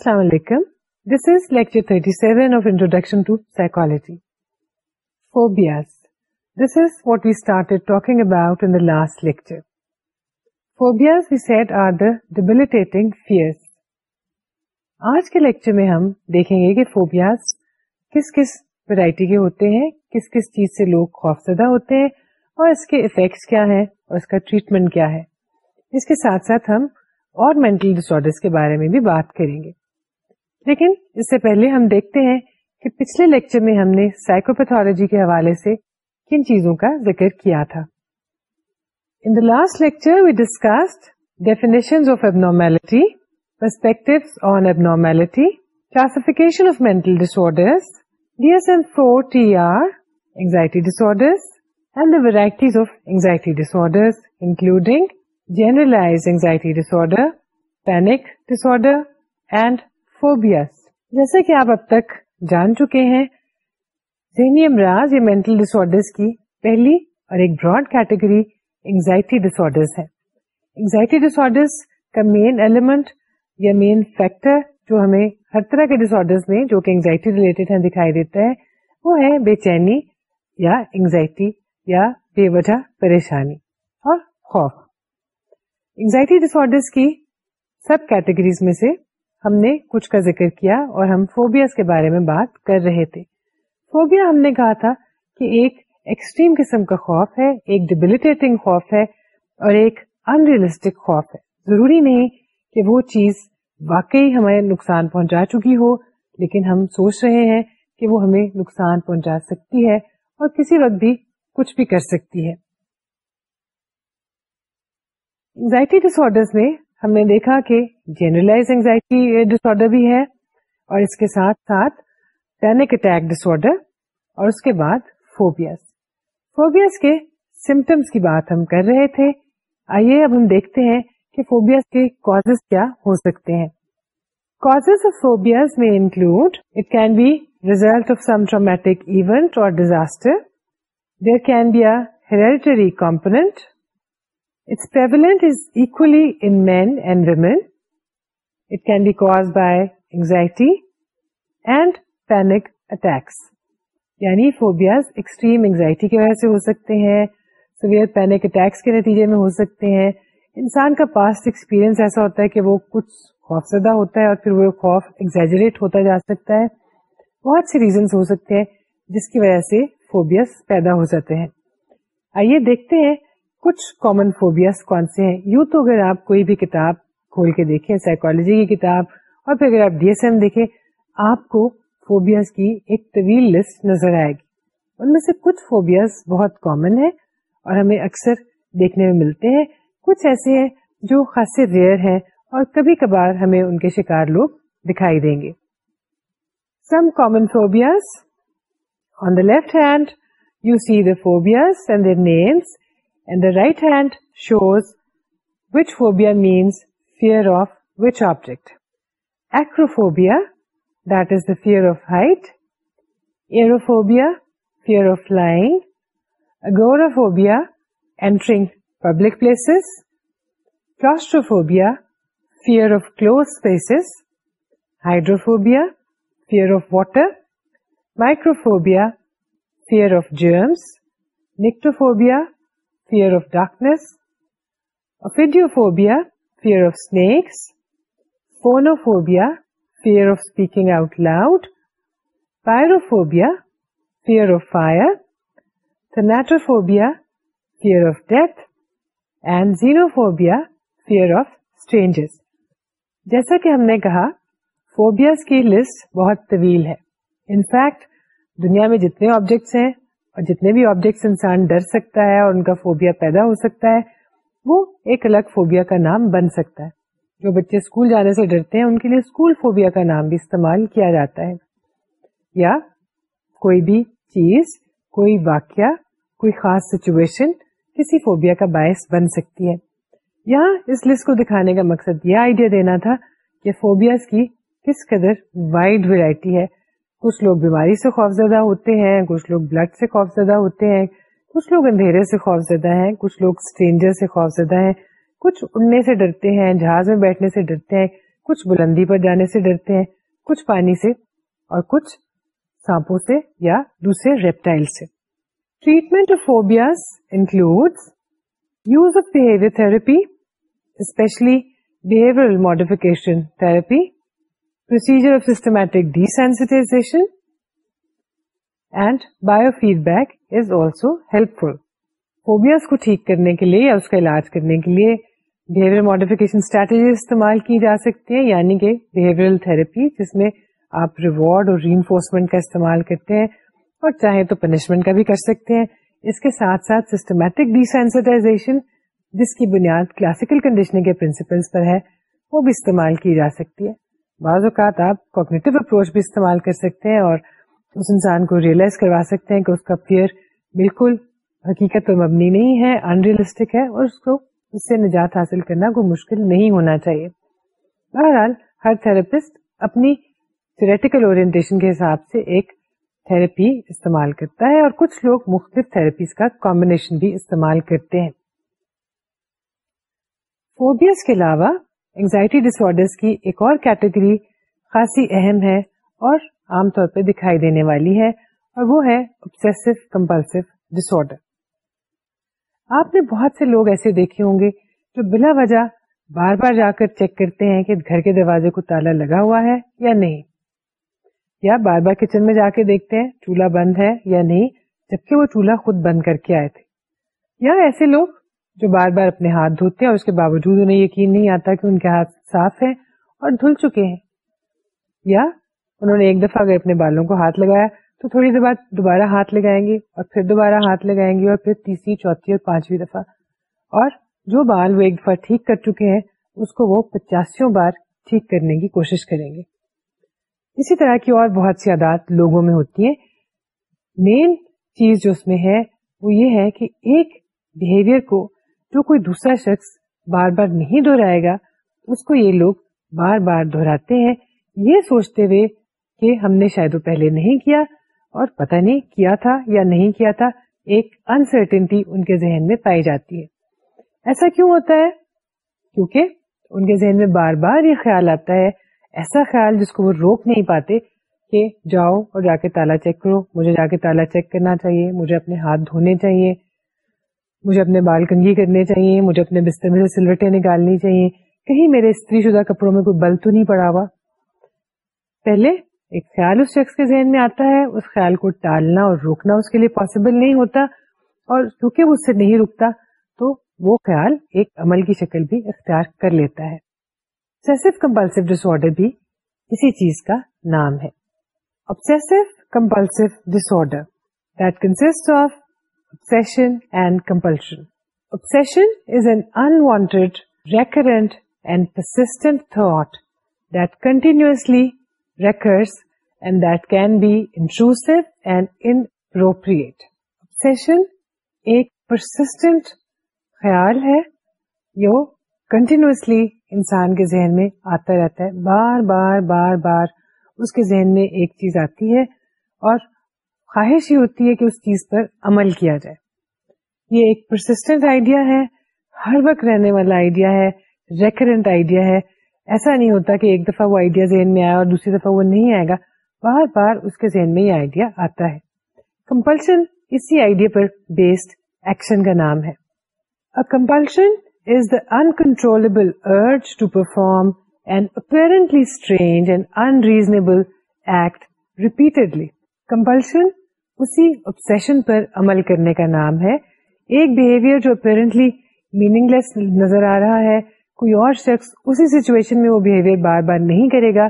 السلام علیکم this is lecture 37 seven of introduction to phobias this is what we talking about in the last lecture phobias we said are the fears آج کے lecture میں ہم دیکھیں گے کہ فوبیاز کس کس ویرائٹی کے ہوتے ہیں کس کس چیز سے لوگ خوف زدہ ہوتے ہیں اور اس کے افیکٹس کیا ہیں اور اس کا ٹریٹمنٹ کیا ہے اس کے ساتھ ساتھ ہم اور مینٹل ڈسر کے بارے میں بھی بات کریں گے لیکن اس سے پہلے ہم دیکھتے ہیں کہ پچھلے لیکچر میں ہم نے سائیکوپیتھولوجی کے حوالے سے کن چیزوں کا ذکر کیا تھا in the last lecture we discussed definition of abnormality perspective on abnormality classification of mental disorders D S M four T R anxiety disorders and the varieties of anxiety disorders including generalize anxiety disorder panic disorder and phobias جیسا کہ آپ اب تک جان چکے ہیں ذہنی امراض یا مینٹل ڈس کی پہلی اور ایک براڈ کیٹیگری اینگزائٹی ڈس ہے اینگزائٹی ڈس آرڈرس کا مین ایلیمنٹ یا مین فیکٹر جو ہمیں ہر طرح کے ڈس آرڈر میں جو کہ اینگزائٹی ریلیٹڈ ہیں دکھائی دیتا ہے وہ ہے بے چینی یا اینگزائٹی یا بے وجہ پریشانی اور خوف اینگزائٹی ڈس آرڈر کی سب کیٹیگریز میں سے ہم نے کچھ کا ذکر کیا اور ہم فوبیاز کے بارے میں بات کر رہے تھے فوبیا ہم نے کہا تھا کہ ایک ایکسٹریم قسم کا خوف ہے ایک ڈیبلیٹیٹنگ خوف ہے اور ایک انریلسٹک خوف ہے ضروری نہیں کہ وہ چیز واقعی ہمیں نقصان پہنچا چکی ہو لیکن ہم سوچ رہے ہیں کہ وہ ہمیں نقصان پہنچا سکتی ہے اور کسی وقت بھی کچھ بھی کر سکتی ہے ڈس آرڈر میں ہم نے دیکھا کہ جنرلائز ڈس ڈسر بھی ہے اور اس کے ساتھ ساتھ پینک اٹیک ڈسر اور اس کے بعد فوبیاس فوبیاس کے سمٹمس کی بات ہم کر رہے تھے آئیے اب ہم دیکھتے ہیں کہ فوبیاز کے کاز کیا ہو سکتے ہیں کاز آف فوبیاز میں include it can be result of some traumatic event اور disaster there can be component وجہ سے ہو سکتے ہیں سویئر پینک اٹیکس کے نتیجے میں ہو سکتے ہیں انسان کا پاسٹ ایکسپیرئنس ایسا ہوتا ہے کہ وہ کچھ زدہ ہوتا ہے اور پھر وہ خوف ایگزیجریٹ ہوتا جا سکتا ہے بہت سے ریزنس ہو سکتے ہیں جس کی وجہ سے فوبیاز پیدا ہو جاتے ہیں آئیے دیکھتے ہیں کچھ کامن فوبیاز کون سے ہیں یوں تو اگر آپ کوئی بھی کتاب کھول کے دیکھیں سائیکولوجی کی کتاب اور پھر اگر آپ ڈی ایس ایم دیکھیں آپ کو فوبیاز کی ایک طویل لسٹ نظر آئے گی ان میں سے کچھ فوبیاز بہت کامن ہے اور ہمیں اکثر دیکھنے میں ملتے ہیں کچھ ایسے ہیں جو خاصے ریئر ہیں اور کبھی کبھار ہمیں ان کے شکار لوگ دکھائی دیں گے some common phobias on the left hand you see the phobias and names And the right hand shows which phobia means fear of which object. Acrophobia, that is the fear of height. Aerophobia, fear of flying. Agoraphobia, entering public places. Claustrophobia, fear of closed spaces. Hydrophobia, fear of water. Microphobia, fear of germs. Nyctophobia, fear of darkness افڈیو fear fear of snakes phonophobia fear of speaking out loud pyrophobia fear of fire fear fear of death and xenophobia fear of جیسا کہ ہم نے کہا phobias کی list بہت طویل ہے in fact دنیا میں جتنے آبجیکٹس ہیں اور جتنے بھی آبجیکٹس انسان ڈر سکتا ہے اور ان کا فوبیا پیدا ہو سکتا ہے وہ ایک الگ فوبیا کا نام بن سکتا ہے جو بچے اسکول جانے سے ڈرتے ہیں ان کے لیے اسکول فوبیا کا نام بھی استعمال کیا جاتا ہے یا کوئی بھی چیز کوئی واقعہ کوئی خاص سچویشن کسی فوبیا کا باعث بن سکتی ہے یہاں اس لسٹ کو دکھانے کا مقصد یہ آئیڈیا دینا تھا کہ فوبیاز کی کس قدر وائڈ ویرائٹی ہے کچھ لوگ بیماری سے خوف زدہ ہوتے ہیں کچھ لوگ بلڈ سے خوف زدہ ہوتے ہیں کچھ لوگ اندھیرے سے خوف زدہ ہیں کچھ لوگ اسٹرینجر سے خوف زدہ ہیں کچھ اڑنے سے ڈرتے ہیں جہاز میں بیٹھنے سے ڈرتے ہیں کچھ بلندی پر جانے سے ڈرتے ہیں کچھ پانی سے اور کچھ سانپوں سے یا دوسرے ریپٹائل سے treatment of phobias include use of behaviour therapy especially behaviour modification therapy procedure of systematic desensitized biofeedback also helpful کو ٹھیک کرنے کے لیے یا اس کا علاج کرنے کے لیے اسٹریٹجیز استعمال کی جا سکتی ہیں یعنی کہ آپ ریوارڈ اور ری انفورسمنٹ کا استعمال کرتے ہیں اور چاہے تو پنشمنٹ کا بھی کر سکتے ہیں اس کے ساتھ ساتھ سسٹمیٹک ڈیسینسٹائزیشن جس کی بنیاد کلاسیکل کنڈیشننگ کے پرنسپلس پر ہے وہ بھی استعمال کی جا سکتی ہے بعض اوقات آپ کوگنیٹو اپروچ بھی استعمال کر سکتے ہیں اور اس انسان کو ریئلائز کروا سکتے ہیں کہ اس کا فیئر بالکل حقیقت پر مبنی نہیں ہے انریلسٹک ہے اور اس کو اس سے نجات حاصل کرنا کوئی مشکل نہیں ہونا چاہیے بہرحال ہر تھراپسٹ اپنی تھریٹیکل اورینٹیشن کے حساب سے ایک تھراپی استعمال کرتا ہے اور کچھ لوگ مختلف تھراپیز کا کمبینیشن بھی استعمال کرتے ہیں فوبیاز کے علاوہ انگزائٹی ڈس آرڈر کی ایک اور کیٹیگری خاصی اہم ہے اور عام طور پہ دکھائی دینے والی ہے اور وہ ہے ڈس آرڈر آپ نے بہت سے لوگ ایسے دیکھے ہوں گے جو بلا وجہ بار بار جا کر چیک کرتے ہیں کہ گھر کے دروازے کو تالا لگا ہوا ہے یا نہیں یا بار بار کچن میں جا کے دیکھتے ہیں چولہا بند ہے یا نہیں جبکہ وہ چولہا خود بند کر کے آئے تھے یا ایسے لوگ جو بار بار اپنے ہاتھ دھوتے ہیں اور اس کے باوجود انہیں یقین نہیں آتا کہ ان کے ہاتھ صاف ہیں اور دھل چکے ہیں یا انہوں نے ایک دفعہ اگر اپنے بالوں کو ہاتھ لگایا تو تھوڑی دیر بعد دوبارہ ہاتھ لگائیں گے اور پھر دوبارہ ہاتھ لگائیں گے اور پھر تیسری چوتھی اور پانچویں دفعہ اور جو بال وہ ایک دفعہ ٹھیک کر چکے ہیں اس کو وہ پچاسیوں بار ٹھیک کرنے کی کوشش کریں گے اسی طرح کی اور بہت سی عادات لوگوں میں ہوتی ہے مین چیز جو اس میں ہے وہ یہ ہے کہ ایک بہیویئر کو جو کوئی دوسرا شخص بار بار نہیں دہرائے گا اس کو یہ لوگ بار بار دہراتے ہیں یہ سوچتے ہوئے کہ ہم نے شاید وہ پہلے نہیں کیا اور پتہ نہیں کیا تھا یا نہیں کیا تھا ایک انسرٹنٹی ان کے ذہن میں پائی جاتی ہے ایسا کیوں ہوتا ہے کیونکہ ان کے ذہن میں بار بار یہ خیال آتا ہے ایسا خیال جس کو وہ روک نہیں پاتے کہ جاؤ اور جا کے تالا چیک کرو مجھے جا کے تالا چیک کرنا چاہیے مجھے اپنے ہاتھ دھونے چاہیے مجھے اپنے بال کنگھی کرنے چاہیے مجھے اپنے بستر میں سے سلوٹیں نکالنی چاہیے کہیں میرے استری شدہ کپڑوں میں کوئی بل تو نہیں پڑا ہوا پہلے ایک خیال اس شخص کے ذہن میں آتا ہے اس خیال کو ٹالنا اور روکنا اس کے لیے پاسبل نہیں ہوتا اور چونکہ وہ اس سے نہیں رکتا تو وہ خیال ایک عمل کی شکل بھی اختیار کر لیتا ہے سیسو کمپلسو ڈس آرڈر بھی اسی چیز کا نام ہے obsessive compulsive disorder that consist of obsession and compulsion. Obsession is an unwanted, recurrent and persistent thought that continuously recurs and that can be intrusive and inappropriate. Obsession a persistent خیال ہے یہ continuously انسان کے ذہن میں آتا رہتا ہے بار بار بار بار اس کے ذہن میں ایک چیز آتی ہے اور خواہش ہی ہوتی ہے کہ اس چیز پر عمل کیا جائے یہ ایک پرسٹینٹ آئیڈیا ہے ہر وقت رہنے والا آئیڈیا ہے ریکرنٹ آئیڈیا ہے ایسا نہیں ہوتا کہ ایک دفعہ وہ آئیڈیا ذہن میں آیا اور دوسری دفعہ وہ نہیں آئے گا بار بار اس کے ذہن میں یہ آئیڈیا آتا ہے کمپلشن اسی آئیڈیا پر بیسڈ ایکشن کا نام ہے compulsion is the control unreasonable act repeatedly compulsion اسی پر عمل کرنے کا نام ہے ایک بہیویئر جو میننگ لیس نظر آ رہا ہے کوئی اور شخص اسی سچویشن میں وہ بہیویئر بار بار نہیں کرے گا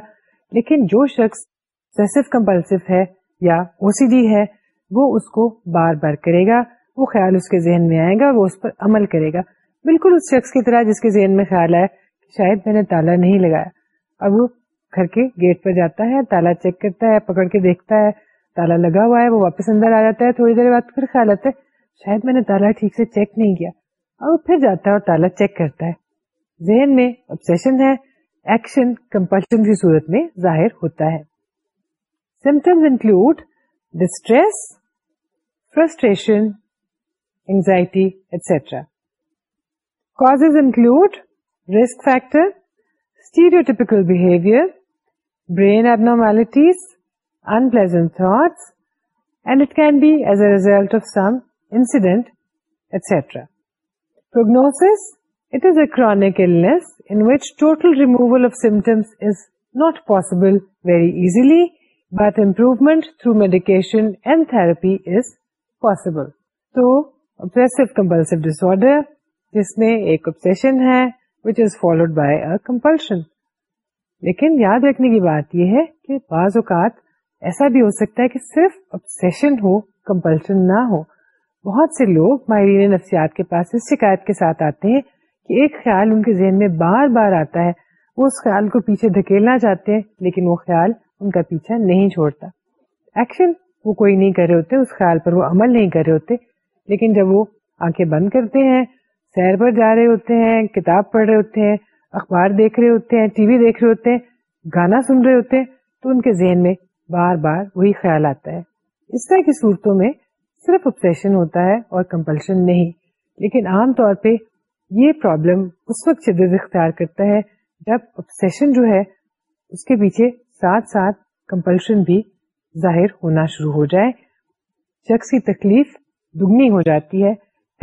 لیکن جو شخص کمپلسو ہے یا او سی ڈی ہے وہ اس کو بار بار کرے گا وہ خیال اس کے ذہن میں آئے گا وہ اس پر عمل کرے گا بالکل اس شخص کی طرح جس کے ذہن میں خیال آئے شاید میں نے تالا نہیں لگایا اب وہ گھر کے گیٹ پر جاتا ہے تالا چیک کرتا ہے پکڑ کے دیکھتا ہے تالا لگا ہوا ہے وہ واپس اندر آ جاتا ہے تھوڑی دیر بعد پھر خیال آتا ہے شاید میں نے تالا ٹھیک سے چیک نہیں کیا اور وہ پھر جاتا ہے اور تالا چیک کرتا ہے ذہن میں ابسیشن ہے ایکشن کمپلشن کی صورت میں ظاہر ہوتا ہے symptoms include distress frustration anxiety etcetera cause include risk factor stereotypical behaviour brain abnormalities in pin ایزل of some incident etcetera prognosis it is a chronic total removal of symptoms not possible very easily but improvement through medication and therapy is possible تو disorder جس میں ایک obsession ہے which is followed by a compulsion لیکن یاد رکھنے کی بات یہ ہے کہ بعض اوقات ایسا بھی ہو سکتا ہے کہ صرف ابسیشن ہو کمپلشن نہ ہو بہت سے لوگ ماہرین نفسیات کے پاس اس شکایت کے ساتھ آتے ہیں کہ ایک خیال ان کے ذہن میں بار بار آتا ہے وہ اس خیال کو پیچھے دھکیلنا چاہتے ہیں لیکن وہ خیال ان کا پیچھا نہیں چھوڑتا ایکشن وہ کوئی نہیں کر رہے ہوتے اس خیال پر وہ عمل نہیں کر رہے ہوتے لیکن جب وہ آنکھیں بند کرتے ہیں سیر پر جا رہے ہوتے ہیں کتاب پڑھ رہے ہوتے ہیں اخبار دیکھ رہے ہوتے ہیں ٹی وی دیکھ رہے ہوتے ہیں گانا سن رہے ہوتے ہیں تو ان کے ذہن میں بار بار وہی خیال آتا ہے اس طرح کی صورتوں میں صرف اپسن ہوتا ہے اور کمپلشن نہیں لیکن عام طور پہ یہ پرابلم اس وقت شدت اختیار کرتا ہے جب ابسیشن جو ہے اس کے پیچھے ساتھ ساتھ کمپلشن بھی ظاہر ہونا شروع ہو جائے شخص کی تکلیف دگنی ہو جاتی ہے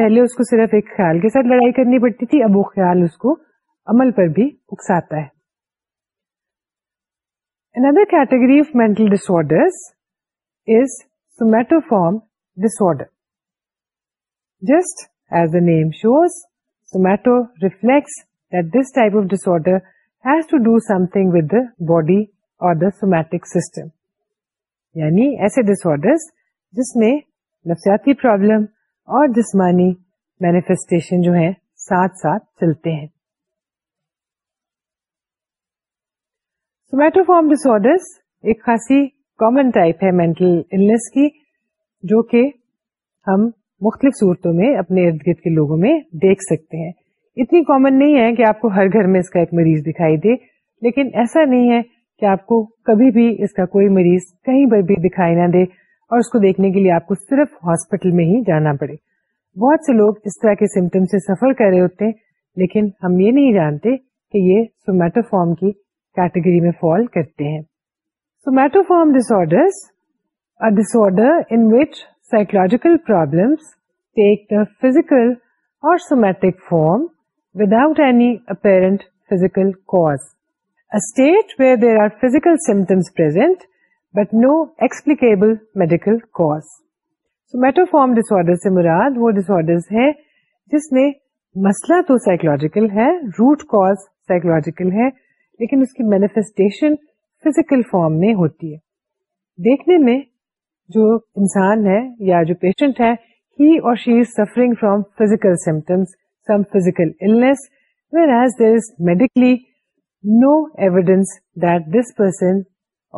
پہلے اس کو صرف ایک خیال کے ساتھ لڑائی کرنی پڑتی تھی اب وہ خیال اس کو عمل پر بھی اکساتا ہے Another category of mental disorders is somatoform disorder. Just as the name shows, somato reflects that this type of disorder has to do something with the body or the somatic system. Yani, aise disorders جس میں نفسیاتی problem اور جسمانی manifestation جو ہیں ساتھ ساتھ چلتے ہیں سومیٹوفارم ڈس آڈر ایک خاصی کامن ٹائپ ہے مینٹل النس کی جو کہ ہم مختلف صورتوں میں میں اپنے ارد گرد کے لوگوں دیکھ سکتے ہیں اتنی کامن نہیں ہے کہ آپ کو ہر گھر میں اس کا ایک مریض دکھائی دے لیکن ایسا نہیں ہے کہ آپ کو کبھی بھی اس کا کوئی مریض کہیں پر بھی دکھائی نہ دے اور اس کو دیکھنے کے لیے آپ کو صرف ہاسپٹل میں ہی جانا پڑے بہت سے لوگ اس طرح کے سمٹم سے سفر کر رہے ہوتے ہیں لیکن ہم یہ نہیں جانتے کہ یہ سومیٹوفارم کی کیٹیگری میں فال کرتے ہیںم ڈسڈ آرڈرچ سائکولوجیکل پرابلمس ٹیک فزیکل اور somatic form without any apparent physical cause it were there are physical symptoms probable medical cause somatoform disorder سے مراد وہ ڈسر ہے جس میں مسئلہ تو سائکولوجیکل ہے روٹ کاز سائکولوجیکل ہے لیکن اس کی مینیفیسٹیشن فزیکل فارم میں ہوتی ہے دیکھنے میں جو انسان ہے یا جو پیشنٹ ہے ہی اور she is suffering from physical symptoms some physical illness whereas there is medically no evidence that this person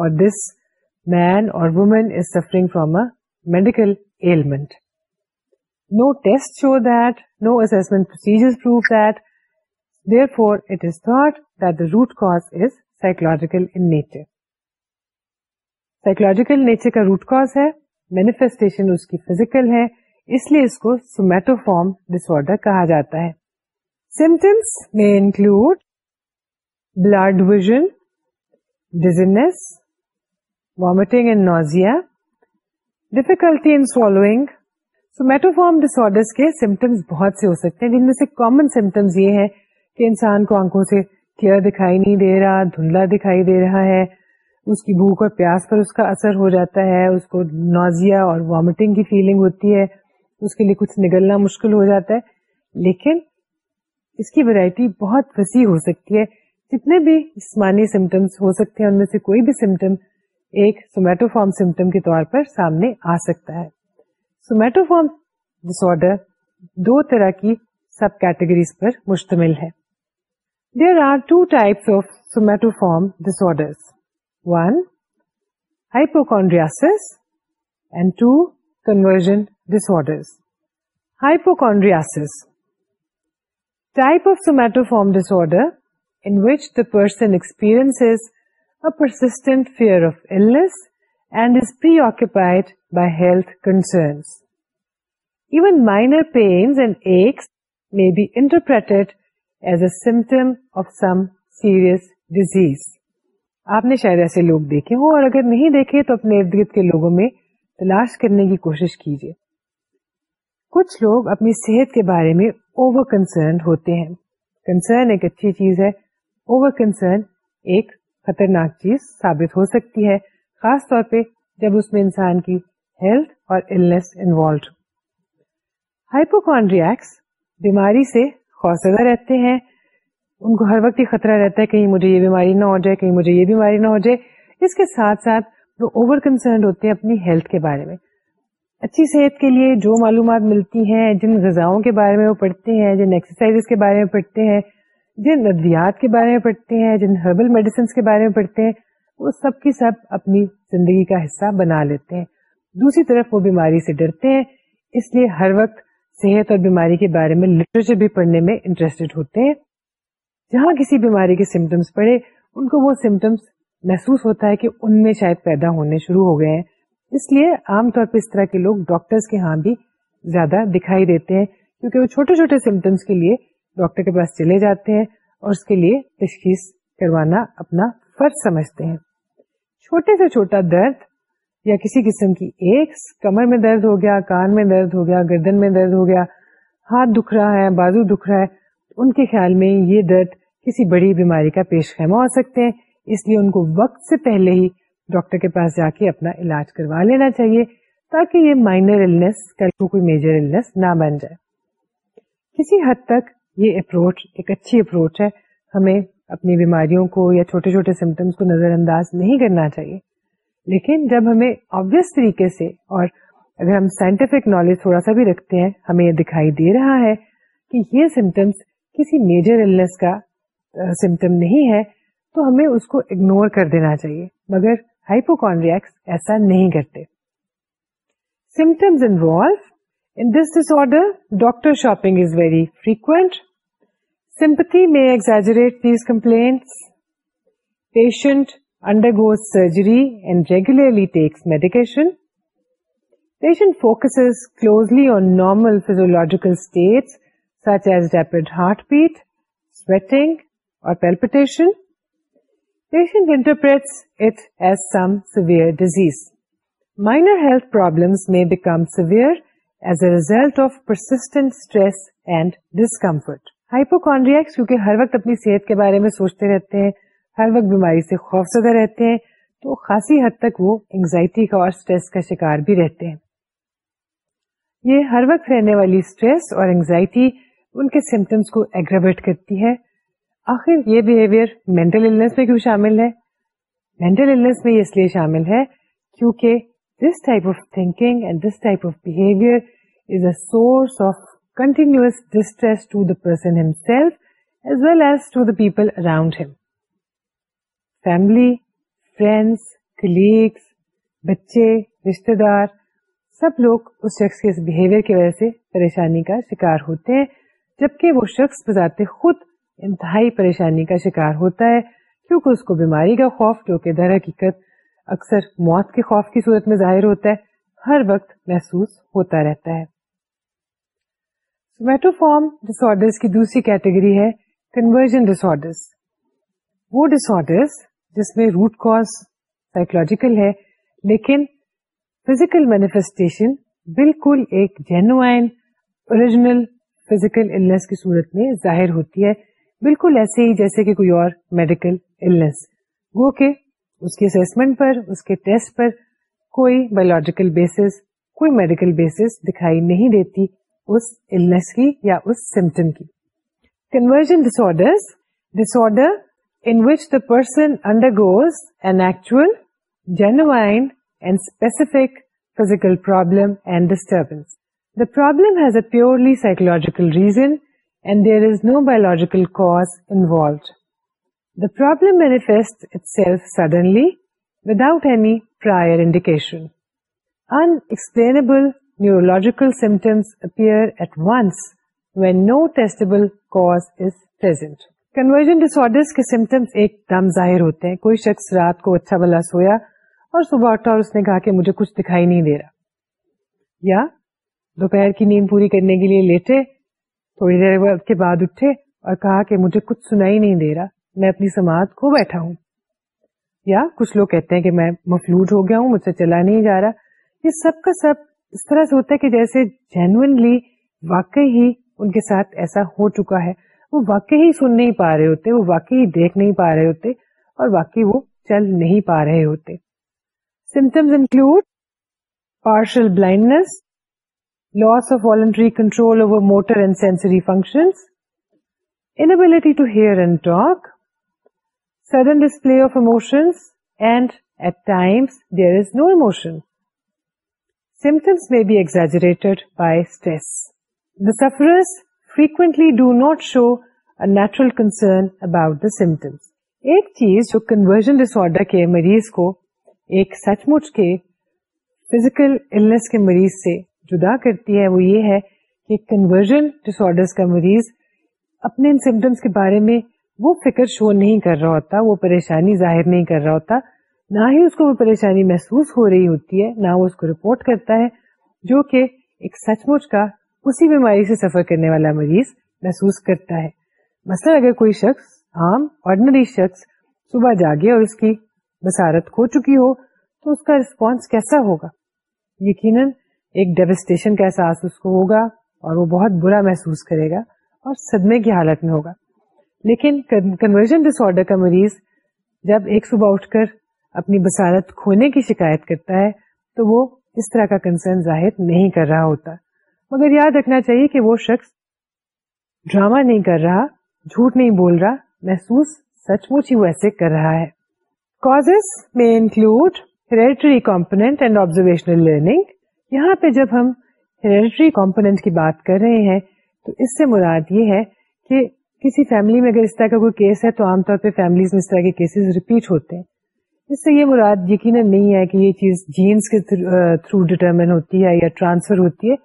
اور دس مین اور woman is suffering from a medical ailment no test show that no assessment procedure it is thought the root cause is psychological in nature psychological nature کا root cause ہے manifestation اس کی physical ہے اس لیے اس کو somatoform ڈسڈر کہا جاتا ہے سمٹمس میں include blurred vision dizziness vomiting and nausea difficulty in swallowing somatoform order کے سمٹمس بہت سے ہو سکتے ہیں جن میں سے کامن سمٹمس یہ ہے کہ انسان کو آنکھوں سے کلیئر دکھائی نہیں دے رہا دھندلا دکھائی دے رہا ہے اس کی بھوک اور پیاس پر اس کا اثر ہو جاتا ہے اس کو نوزیا اور وامٹنگ کی فیلنگ ہوتی ہے اس کے لیے کچھ نگلنا مشکل ہو جاتا ہے لیکن اس کی ویرائٹی بہت وسیع ہو سکتی ہے جتنے بھی جسمانی سمٹمس ہو سکتے ہیں ان میں سے کوئی بھی سمٹم ایک سومیٹوفارم سمٹم کے طور پر سامنے آ سکتا ہے سومیٹوفارم ڈس دو طرح کی سب کیٹیگریز پر مشتمل ہے there are two types of somatoform disorder ہائپوکونڈریاٹوفارم disorder the person experience persistent fear of illness and is be آپ by health concerns even minor pains and x میں as a symptom of some serious disease آپ نے شاید ایسے لوگ دیکھے ہوں اور اگر نہیں دیکھے تو اپنے ارد گرد کے لوگوں میں تلاش کرنے کی کوشش کیجیے کچھ لوگ اپنی صحت کے بارے میں اوور کنسرن ہوتے ہیں کنسرن ایک اچھی چیز ہے اوور کنسرن ایک خطرناک چیز ثابت ہو سکتی ہے خاص طور پہ جب اس میں انسان کی ہیلتھ اور النیس انوالو ہائپوکانڈریکس بیماری سے رہتے ہیں ان کو ہر وقت یہ خطرہ رہتا ہے کہیں مجھے یہ بیماری نہ ہو جائے کہیں مجھے یہ بیماری نہ ہو جائے اس کے ساتھ ساتھ وہ اوور کنسرنڈ ہوتے ہیں اپنی ہیلتھ کے بارے میں اچھی صحت کے لیے جو معلومات ملتی ہیں جن غذاؤں کے بارے میں وہ پڑھتے ہیں جن ایکسرسائز کے بارے میں پڑھتے ہیں جن ادویات کے بارے میں پڑھتے ہیں جن ہربل میڈیسنس کے بارے میں پڑھتے ہیں وہ سب کی سب اپنی زندگی کا حصہ بنا لیتے ہیں دوسری طرف وہ بیماری سے ڈرتے ہیں اس لیے ہر وقت صحت اور بیماری کے بارے میں لٹریچر بھی پڑھنے میں انٹرسٹڈ ہوتے ہیں جہاں کسی بیماری کے سمٹمس پڑے ان کو وہ سمٹمس محسوس ہوتا ہے کہ ان میں شاید پیدا ہونے شروع ہو گئے ہیں اس لیے عام طور پہ اس طرح کے لوگ ڈاکٹرز کے ہاں بھی زیادہ دکھائی دیتے ہیں کیونکہ وہ چھوٹے چھوٹے سمٹمس کے لیے ڈاکٹر کے پاس چلے جاتے ہیں اور اس کے لیے تشخیص کروانا اپنا فرض سمجھتے ہیں چھوٹے سے چھوٹا درد یا کسی قسم کی ایک کمر میں درد ہو گیا کان میں درد ہو گیا گردن میں درد ہو گیا ہاتھ دکھ رہا ہے بازو دکھ رہا ہے ان کے خیال میں یہ درد کسی بڑی بیماری کا پیش خیمہ ہو سکتے ہیں اس لیے ان کو وقت سے پہلے ہی ڈاکٹر کے پاس جا کے اپنا علاج کروا لینا چاہیے تاکہ یہ مائنر النس کل کو کوئی میجر النس نہ بن جائے کسی حد تک یہ اپروچ ایک اچھی اپروچ ہے ہمیں اپنی بیماریوں کو یا چھوٹے چھوٹے سمٹمس کو نظر انداز نہیں کرنا چاہیے لیکن جب ہمیں طریقے سے اور اگر ہم سائنٹیفک نالج تھوڑا سا بھی رکھتے ہیں ہمیں یہ دکھائی دے رہا ہے کہ یہ سمٹمس کسی میجر النس کا سمٹم نہیں ہے تو ہمیں اس کو اگنور کر دینا چاہیے مگر ہائپوکونڈریکس ایسا نہیں کرتے symptoms involve in this disorder doctor shopping is very frequent sympathy میں exaggerate these complaints patient undergoes surgery and regularly takes medication patient focuses کلوزلیمل physiological state such as rapid heart beat sweating اور palpitation patient interprets it as some severe disease minor health problem میں become severe as a result of persistent stress and discomfort hypochondriasis کیونکہ ہر وقت اپنی صحت کے بارے میں سوچتے رہتے ہیں ہر وقت بیماری سے خوفزدہ رہتے ہیں تو خاصی حد تک وہ انگزائٹی کا اور اسٹریس کا شکار بھی رہتے ہیں یہ ہر وقت رہنے والی اسٹریس اور انگزائٹی ان کے سمٹمس کو ایگریویٹ کرتی ہے آخر یہ بہیویئر مینٹل میں کیوں شامل ہے مینٹل میں یہ اس لیے شامل ہے کیونکہ this type of thinking and this type of behaviour is a source of continuous distress to the person self as well as to the people around him family friends colleagues بچے رشتے دار سب لوگ اس شخص کے اس بہیویئر کی وجہ سے پریشانی کا شکار ہوتے ہیں جبکہ وہ شخص بذات خود انتہائی پریشانی کا شکار ہوتا ہے کیونکہ اس کو بیماری کا خوف جو کہ در حقیقت اکثر موت کے خوف کی صورت میں ظاہر ہوتا ہے ہر وقت محسوس ہوتا رہتا ہے سومیٹوفارم ڈس کی دوسری کیٹیگری ہے کنورژن ڈسر وہ ڈسر جس میں روٹ کاز سائیکولوجیکل ہے لیکن فزیکل مینیفیسٹیشن بالکل ایک جینوائن اوریجنل فزیکل النس کی صورت میں ظاہر ہوتی ہے بالکل ایسے ہی جیسے کہ کوئی اور میڈیکل النس گو کے اس کے ٹیسٹ پر کوئی بایولوجیکل بیسس کوئی میڈیکل بیسس دکھائی نہیں دیتی اس النس کی یا اس سمٹم کی conversion disorder disorder in which the person undergoes an actual, genuine, and specific physical problem and disturbance. The problem has a purely psychological reason, and there is no biological cause involved. The problem manifests itself suddenly, without any prior indication. Unexplainable neurological symptoms appear at once when no testable cause is present. Conversion disorder کے symptoms ایک دم ظاہر ہوتے ہیں کوئی شخص رات کو اچھا بلا سویا اور صبح اٹھا اور اس نے کہا کہ مجھے کچھ دکھائی نہیں دے رہا یا دوپہر کی نیند پوری کرنے کے لیے لیٹے تھوڑی دیر کے بعد اٹھے اور کہا کہ مجھے کچھ سنا ہی نہیں دے رہا میں اپنی سماعت کو بیٹھا ہوں یا کچھ لوگ کہتے ہیں کہ میں مفلوٹ ہو گیا ہوں مجھ سے چلا نہیں جا رہا یہ سب کا سب اس طرح سے ہوتا ہے کہ جیسے جینوئنلی واقعی ان کے ساتھ ایسا ہو چکا ہے وہ واقعی سن نہیں پا رہے ہوتے وہ واقعی دیکھ نہیں پا رہے ہوتے اور واقعی وہ چل نہیں پا رہے ہوتے symptoms include partial blindness loss of voluntary control over motor and sensory function inability to hear and talk sudden display of emotions and at times their symptoms may be exaggerate by stress The sufferers frankly do not شوسرزنڈرزن disorder کا مریض اپنے بارے میں وہ فکر شو نہیں کر رہا ہوتا وہ پریشانی ظاہر نہیں کر رہا ہوتا نہ ہی اس کو وہ پریشانی محسوس ہو رہی ہوتی ہے نہ وہ اس کو رپورٹ کرتا ہے جو کہ ایک سچ مچ کا اسی بیماری سے سفر کرنے والا مریض محسوس کرتا ہے مثلا اگر کوئی شخص عام آرڈنری شخص صبح جاگے اور اس کی بسارت کھو چکی ہو تو اس کا رسپانس کیسا ہوگا یقیناً ایک ڈیوسٹیشن کا احساس اس کو ہوگا اور وہ بہت برا محسوس کرے گا اور صدمے کی حالت میں ہوگا لیکن کنورژن ڈس آرڈر کا مریض جب ایک صبح اٹھ کر اپنی بسارت کھونے کی شکایت کرتا ہے تو وہ اس طرح کا کنسرن ظاہر نہیں کر رہا ہوتا مگر یاد رکھنا چاہیے کہ وہ شخص ڈراما نہیں کر رہا جھوٹ نہیں بول رہا محسوس سچ مچ ہی ویسے کر رہا ہے کاز میں انکلوڈ ہیریٹری آبزرویشنل لرننگ یہاں پہ جب ہم ہیریڈیٹری کمپونیٹ کی بات کر رہے ہیں تو اس سے مراد یہ ہے کہ کسی فیملی میں اگر اس طرح کا کوئی کیس ہے تو عام طور پہ فیملیز میں اس طرح کے کیسز ریپیٹ ہوتے ہیں اس سے یہ مراد یقیناً نہیں ہے کہ یہ چیز جینس کے تھرو ڈٹرمن ہوتی ہے یا ٹرانسفر ہوتی ہے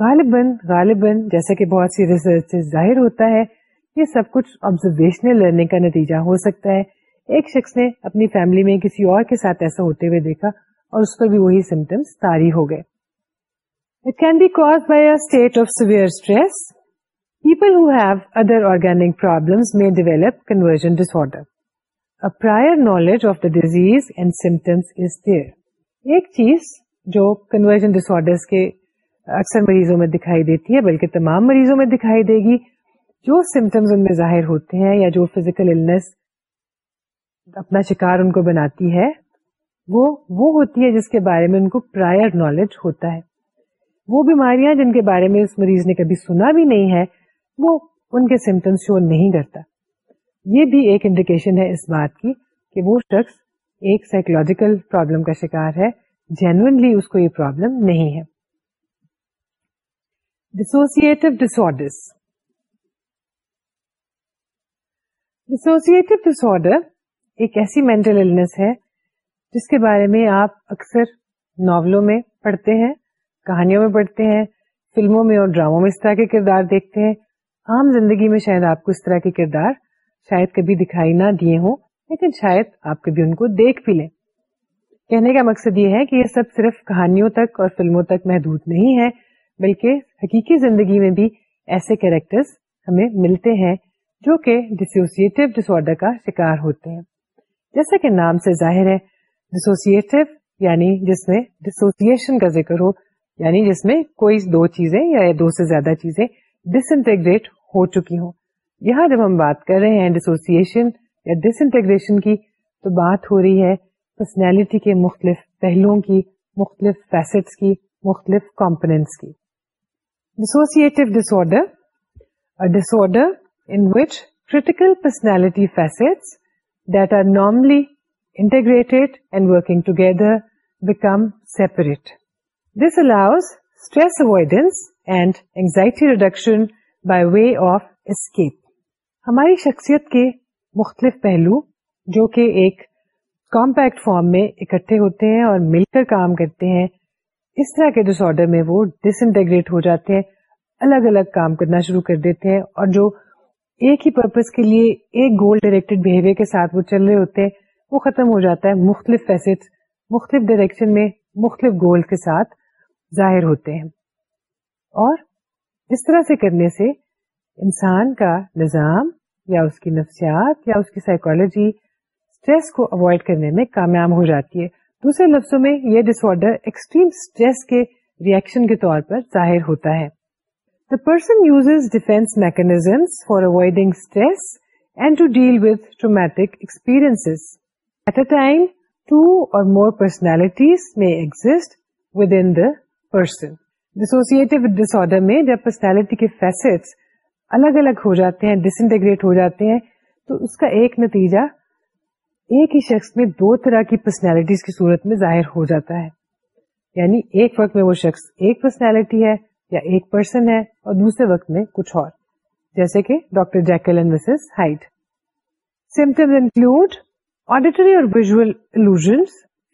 غالباً غالباً جیسا کہ بہت سی ریسرچ سے ظاہر ہوتا ہے یہ سب کچھ آبزرویشنل لرننگ کا نتیجہ ہو سکتا ہے ایک شخص نے اپنی فیملی میں کسی اور کے ساتھ ایسا ہوتے ہوئے دیکھا اور اس پر بھی وہی سمٹمس تاری ہو گئے it can be caused by a state of severe stress people who have other organic problems may develop conversion disorder A prior knowledge of the disease and symptoms is there. ایک چیز جو conversion disorder کے اکثر مریضوں میں دکھائی دیتی ہے بلکہ تمام مریضوں میں دکھائی دے گی جو سمٹمز ان میں ظاہر ہوتے ہیں یا جو فزیکل النس اپنا شکار ان کو بناتی ہے وہ وہ ہوتی ہے جس کے بارے میں ان کو پرائر نالج ہوتا ہے وہ بیماریاں جن کے بارے میں اس مریض نے کبھی سنا بھی نہیں ہے وہ ان کے سمٹمس شو نہیں کرتا یہ بھی ایک انڈیکیشن ہے اس بات کی کہ وہ شخص ایک سائیکولوجیکل پرابلم کا شکار ہے جینونلی اس کو یہ پرابلم نہیں ہے ڈسوسیٹو ڈسوسیٹو ڈسڈر ایک ایسی مینٹل ہے جس کے بارے میں آپ اکثر ناولوں میں پڑھتے ہیں کہانیوں میں پڑھتے ہیں فلموں میں اور ڈراموں میں اس طرح کے کردار دیکھتے ہیں عام زندگی میں شاید آپ کو اس طرح کے کردار شاید کبھی دکھائی نہ دیے ہوں لیکن شاید آپ کبھی ان کو دیکھ بھی لیں کہنے کا مقصد یہ ہے کہ یہ سب صرف کہانیوں تک اور فلموں تک محدود نہیں ہے بلکہ حقیقی زندگی میں بھی ایسے کیریکٹرز ہمیں ملتے ہیں جو کہ ڈسوسیٹو ڈسڈر کا شکار ہوتے ہیں جیسا کہ نام سے ظاہر ہے ڈسوسیٹو یعنی جس میں ڈسوسیشن کا ذکر ہو یعنی جس میں کوئی دو چیزیں یا دو سے زیادہ چیزیں ڈس انٹیگریٹ ہو چکی ہوں یہاں جب ہم بات کر رہے ہیں ڈسوسیشن یا ڈس انٹیگریشن کی تو بات ہو رہی ہے پرسنالٹی کے مختلف پہلوؤں کی مختلف فیسٹس کی مختلف کمپوننٹس کی reduction by way of escape ہماری شخصیت کے مختلف پہلو جو کہ ایک کمپیکٹ فارم میں اکٹھے ہوتے ہیں اور مل کر کام کرتے ہیں اس طرح کے ڈس آرڈر میں وہ ڈس انٹیگریٹ ہو جاتے ہیں الگ الگ کام کرنا شروع کر دیتے ہیں اور جو ایک ہی پرپز کے لیے ایک گول ڈائریکٹڈ بہیویئر کے ساتھ وہ چل رہے ہوتے ہیں وہ ختم ہو جاتا ہے مختلف فیسٹ مختلف ڈائریکشن میں مختلف گول کے ساتھ ظاہر ہوتے ہیں اور اس طرح سے کرنے سے انسان کا نظام یا اس کی نفسیات یا اس کی سائیکالوجی اسٹریس کو اوائڈ کرنے میں کامیاب ہو جاتی ہے دوسرے لفظوں میں یہ ڈس آرڈر ایکسٹریم اسٹریس کے ریئیکشن کے طور پر ظاہر ہوتا ہے the person uses defence mechanism for avoiding stress and to deal with traumatic experience at a time two or more personalities may exist within the person dissociative disorder میں جب personality کے فیسٹس الگ الگ ہو جاتے ہیں ڈس انٹیگریٹ ہو جاتے ہیں تو اس کا ایک نتیجہ ایک ہی شخص میں دو طرح کی پرسنالٹیز کی صورت میں ظاہر ہو جاتا ہے یعنی ایک وقت میں وہ شخص ایک پرسنالٹی ہے یا ایک پرسن ہے اور دوسرے وقت میں کچھ اور جیسے کہ doctor Jekyll and Mrs Hyde symptoms include auditory or visual illusions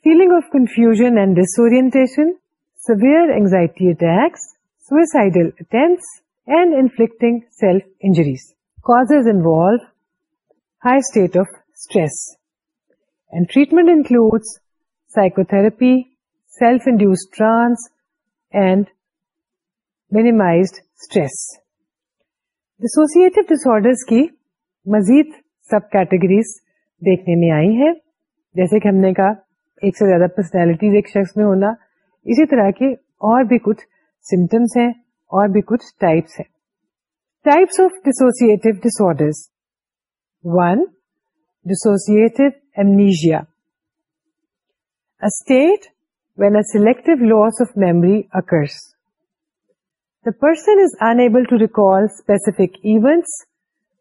feeling of confusion and disorientation severe anxiety attacks suicidal attempts and inflicting self injuries causes involve high state of stress and treatment include psychotherapy self induced مزید سب categories دیکھنے میں آئی ہیں جیسے کہ ہم نے کہا ایک سے زیادہ پرسنالٹیز ایک شخص میں ہونا اسی طرح کے اور بھی کچھ سمٹمس ہیں اور بھی کچھ ٹائپس ہیں types of dissoci disorder one dissociative amnesia. A state when a selective loss of memory occurs. The person is unable to recall specific events,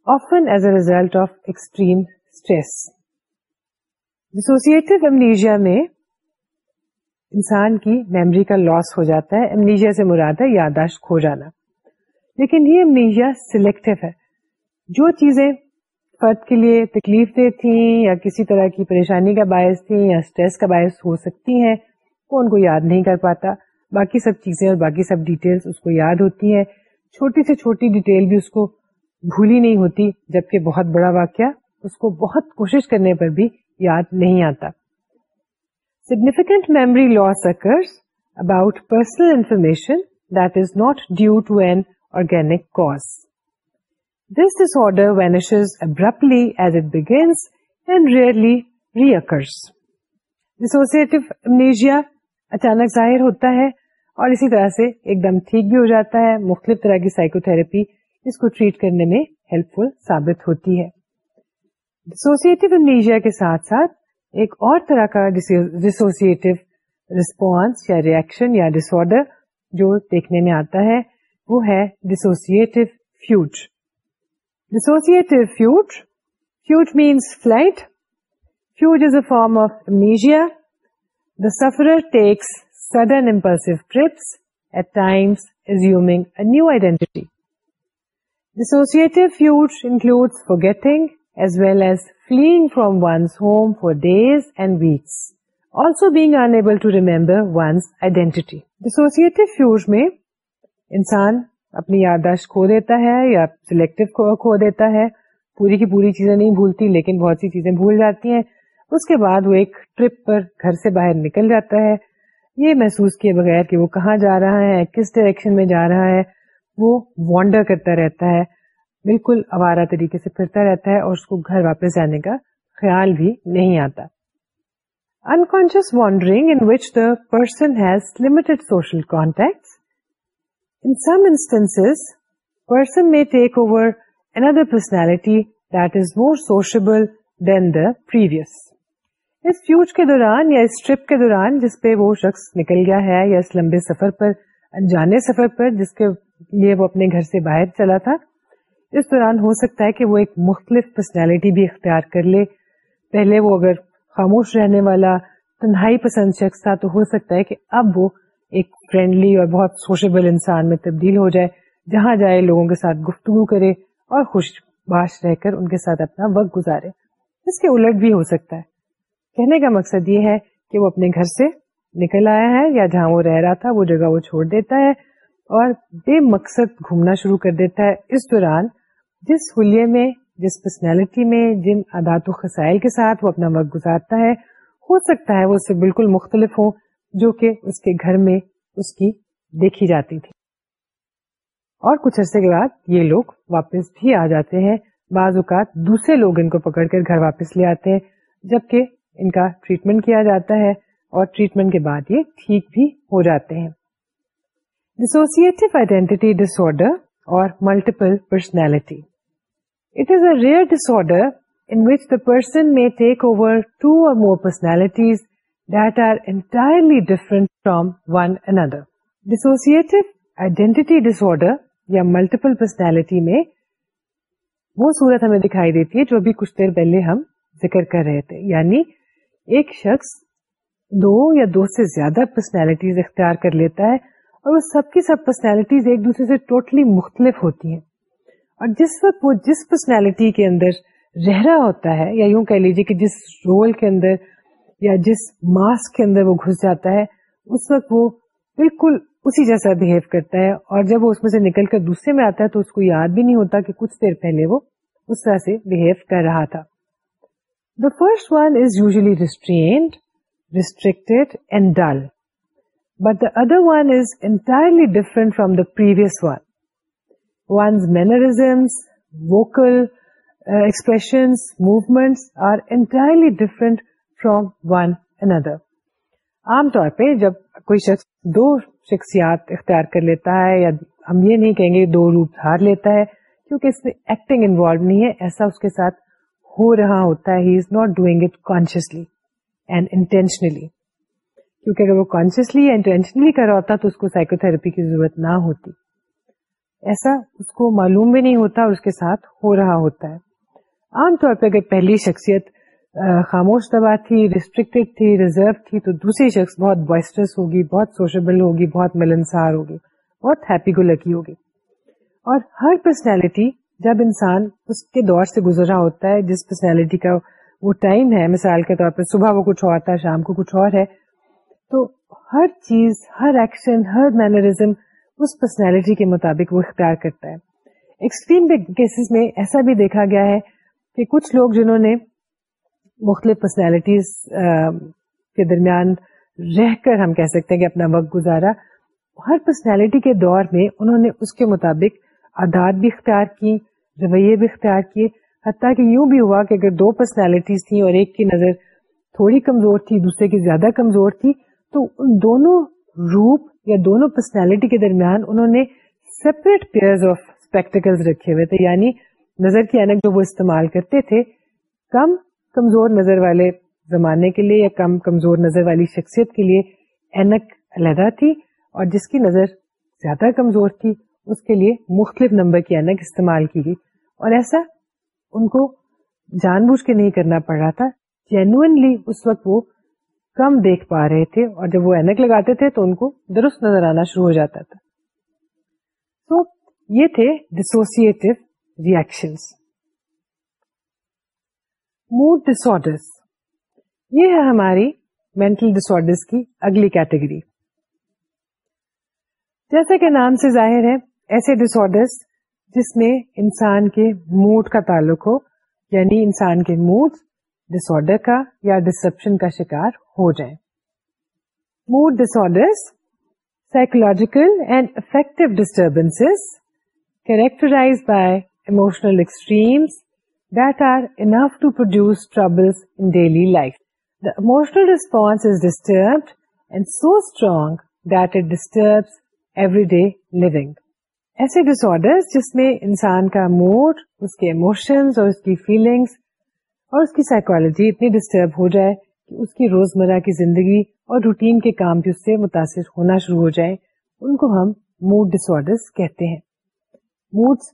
often as a result of extreme stress. Dissociative amnesia may انسان کی memory کا لاس ہو جاتا ہے امنیجیا سے مراد ہے یاداشت کھو جانا لیکن یہ امنیجیا سلیکٹو ہے جو چیزیں فرد کے لیے تکلیف دہ تھیں یا کسی طرح کی پریشانی کا باعث تھیں یا اسٹریس کا باعث ہو سکتی ہیں وہ ان کو یاد نہیں کر پاتا باقی سب چیزیں اور باقی سب ڈیٹیل اس کو یاد ہوتی ہیں چھوٹی سے چھوٹی ڈیٹیل بھی اس کو بھولی نہیں ہوتی جبکہ بہت بڑا واقعہ اس کو بہت کوشش کرنے پر بھی یاد نہیں آتا significant memory loss occurs about personal information that is not due to an organic cause this disorder وینگنس rarely ری اچانک ظاہر ہوتا ہے اور اسی طرح سے ایک دم ٹھیک بھی ہو جاتا ہے مختلف طرح کی سائیکو تھراپی اس کو ٹریٹ کرنے میں ہیلپ فل ثابت ہوتی ہے ڈسوسیٹو امنیجیا کے ساتھ ساتھ ایک اور طرح کا ڈسوسیٹو ریسپونس یا ریئیکشن یا ڈس آرڈر جو دیکھنے میں آتا ہے وہ ہے dissociative ڈسوسی dissociate fugue fugue means flight fugue is a form of amnesia the sufferers assume a new identity dissociate fugue include forgetting as well as fleeing from one's home for days and weeks also being unable to remember one's identity dissociate fugue میں انسان اپنی یادداشت کھو دیتا ہے یا selective کھو دیتا ہے پوری کی پوری چیزیں نہیں بھولتی لیکن بہت سی چیزیں بھول جاتی ہیں اس کے بعد وہ ایک ٹرپ پر گھر سے باہر نکل جاتا ہے یہ محسوس کیے بغیر کہ وہ کہاں جا رہا ہے کس ڈائریکشن میں جا رہا ہے وہ وانڈر کرتا رہتا ہے بالکل آوارا طریقے سے پھرتا رہتا ہے اور اس کو گھر واپس جانے کا خیال بھی نہیں آتا unconscious wandering in which the person has limited social contact in some instances person may take over another personality that is more sociable than the previous اس فیوج کے دوران یا اس ٹرپ کے دوران جس پہ وہ شخص نکل گیا ہے یا اس لمبے سفر پر انجانے سفر پر جس کے لیے وہ اپنے گھر سے باہر چلا تھا اس دوران ہو سکتا ہے کہ وہ ایک مختلف پرسنالٹی بھی اختیار کر لے پہلے وہ اگر خاموش رہنے والا تنہائی پسند شخص تھا تو ہو سکتا ہے کہ اب وہ ایک فرینڈلی اور بہت سوشیبل انسان میں تبدیل ہو جائے جہاں جائے لوگوں کے ساتھ گفتگو کرے اور خوش باش رہ کر ان کے ساتھ اپنا وقت گزارے اس کے الٹ بھی ہو سکتا ہے کہنے کا مقصد یہ ہے کہ وہ اپنے گھر سے نکل آیا ہے یا جہاں وہ رہ رہا تھا وہ جگہ وہ چھوڑ دیتا ہے اور بے مقصد گھومنا شروع کر دیتا ہے اس دوران جس حلیے میں جس پرسنالٹی میں جن عادات و خسائل کے ساتھ وہ اپنا وقت گزارتا ہے ہو سکتا ہے وہ اس سے بالکل مختلف ہو جو کہ اس کے گھر میں اس کی دیکھی جاتی تھی اور کچھ عرصے کے بعد یہ لوگ واپس بھی آ جاتے ہیں بعض اوقات دوسرے لوگ ان کو پکڑ کر گھر واپس لے آتے ہیں جبکہ ان کا ٹریٹمنٹ کیا جاتا ہے اور ٹریٹمنٹ کے بعد یہ ٹھیک بھی ہو جاتے ہیں ڈسوسیٹو آئیڈینٹی ڈس آرڈر اور multiple personality it is a rare dis in which the person may take over two or more personalities یا ملٹیپل پرسنالٹی میں وہ صورت ہمیں دکھائی دیتی ہے جو کچھ دیر پہلے ہم ذکر کر رہے تھے یعنی ایک شخص دو یا دو سے زیادہ پرسنالٹیز اختیار کر لیتا ہے اور وہ سب کی سب پرسنالٹیز ایک دوسرے سے ٹوٹلی totally مختلف ہوتی ہیں اور جس وقت وہ جس پرسنالٹی کے اندر رہ رہا ہوتا ہے یا یوں کہہ لیجیے کہ جس رول کے اندر یا جس ماسک کے اندر وہ گھس جاتا ہے اس وقت وہ بالکل اسی جیسا بہیو کرتا ہے اور جب وہ اس میں سے نکل کر دوسرے میں آتا ہے تو اس کو یاد بھی نہیں ہوتا کہ کچھ دیر پہلے وہ اس طرح سے بہیو کر رہا تھا the first one is usually restrained restricted and dull but the other one is entirely different from the previous one one's mannerisms vocal expressions movements are entirely different from one اندر عام طور پہ جب کوئی شخص دو شخصیات اختیار کر لیتا ہے یا ہم یہ نہیں کہیں گے دو روپ ہار لیتا ہے کیونکہ اس میں ایکٹنگ انوالو نہیں ہے ایسا اس کے ساتھ ہو رہا ہوتا ہے he is not doing it consciously and intentionally کیونکہ اگر وہ کانشیسلی یا انٹینشنلی کر رہا ہوتا تو اس کو سائیکو تھراپی کی ضرورت نہ ہوتی ایسا اس کو معلوم بھی نہیں ہوتا اور اس کے ساتھ ہو رہا ہوتا ہے عام طور پہ اگر پہلی شخصیت خاموش دبا تھی ریسٹرکٹیڈ تھی ریزرو تھی تو دوسری شخص بہت بوائسٹرس ہوگی بہت سوشبل ہوگی بہت ملنسار ہوگی بہت ہیپی گو لکی ہوگی اور ہر پرسنالٹی جب انسان اس کے دور سے گزرا ہوتا ہے جس پرسنالٹی کا وہ ٹائم ہے مثال کے طور پر صبح وہ کچھ اور تھا شام کو کچھ اور ہے تو ہر چیز ہر ایکشن ہر مینرزم اس پرسنالٹی کے مطابق وہ اختیار کرتا ہے ایکسٹریم کیسز میں ایسا بھی دیکھا گیا ہے کہ کچھ لوگ جنہوں نے مختلف پرسنالٹیز کے درمیان رہ کر ہم کہہ سکتے ہیں کہ اپنا وقت گزارا ہر پرسنالٹی کے دور میں انہوں نے اس کے مطابق عادات بھی اختیار کی رویے بھی اختیار کیے حتیٰ کہ یوں بھی ہوا کہ اگر دو پرسنالٹیز تھیں اور ایک کی نظر تھوڑی کمزور تھی دوسرے کی زیادہ کمزور تھی تو ان دونوں روپ یا دونوں پرسنالٹی کے درمیان انہوں نے سپریٹ پیئر آف اسپیکٹیکل رکھے ہوئے تھے یعنی نظر کی اینک جو وہ استعمال کرتے تھے کم کمزور نظر والے زمانے کے لیے یا کم کمزور نظر والی شخصیت کے لیے اینک علیحدہ تھی اور جس کی نظر زیادہ کمزور تھی اس کے لیے مختلف نمبر کی اینک استعمال کی گئی اور ایسا ان کو جان بوجھ کے نہیں کرنا پڑ رہا تھا جینوئنلی اس وقت وہ کم دیکھ پا رہے تھے اور جب وہ اینک لگاتے تھے تو ان کو درست نظر آنا شروع ہو جاتا تھا تو یہ تھے ڈسوسیٹو ریئیکشنس موڈ ڈسرس یہ ہے ہماری مینٹل ڈسر کی اگلی کیٹیگری جیسے کہ نام سے ظاہر ہے ایسے ڈسر جس میں انسان کے موڈ کا تعلق ہو یعنی انسان کے موڈ ڈس آڈر کا یا ڈسپشن کا شکار ہو جائے mood dis disorders psychological and affective disturbance characterize by emotional extremes that that are enough to produce troubles in daily life. The emotional response is disturbed and so strong جس میں انسان کا موڈ اس کے اموشنس اور اس کی feelings اور اس کی سائکالوجی اتنی ڈسٹرب ہو جائے کہ اس کی روزمرہ کی زندگی اور روٹین کے کام بھی اس سے متاثر ہونا شروع ہو جائے ان کو ہم موڈ ڈسر کہتے ہیں موڈس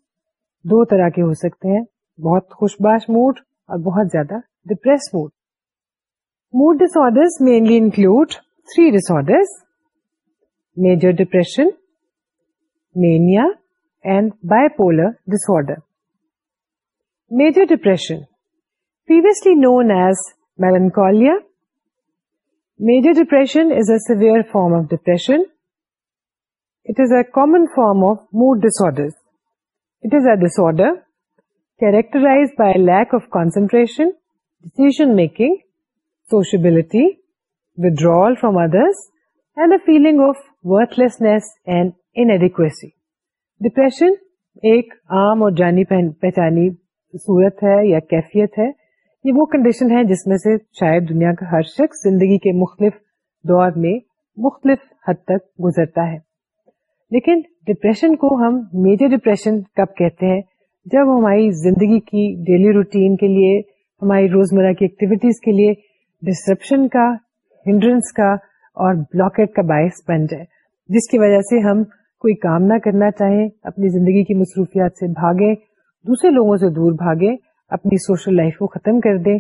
دو طرح کے ہو سکتے ہیں بہت خوش باش موڈ اور بہت زیادہ depressed mood mood dis disorder mainly include three dis disorders major depression mania and bipolar dis disorder major depression previously known as melancholia major depression is a severe form of depression it is a common form of mood dis disorder it is a dis disorder characterized by a lack of concentration, decision making, sociability, withdrawal from others and a feeling of worthlessness and inadequacy. Depression ایک عام اور جانی پہچانی صورت ہے یا کیفیت ہے یہ وہ کنڈیشن ہے جس میں سے شاید دنیا کا ہر شخص زندگی کے مختلف دور میں مختلف حد تک گزرتا ہے لیکن ڈپریشن کو ہم میجر ڈپریشن کب کہتے ہیں جب ہماری زندگی کی ڈیلی روٹین کے لیے ہماری روزمرہ کی ایکٹیویٹیز کے لیے ڈسکرپشن کا ہینڈرنس کا اور بلاکٹ کا باعث بن جائے جس کی وجہ سے ہم کوئی کام نہ کرنا چاہیں اپنی زندگی کی مصروفیات سے بھاگیں دوسرے لوگوں سے دور بھاگیں اپنی سوشل لائف کو ختم کر دیں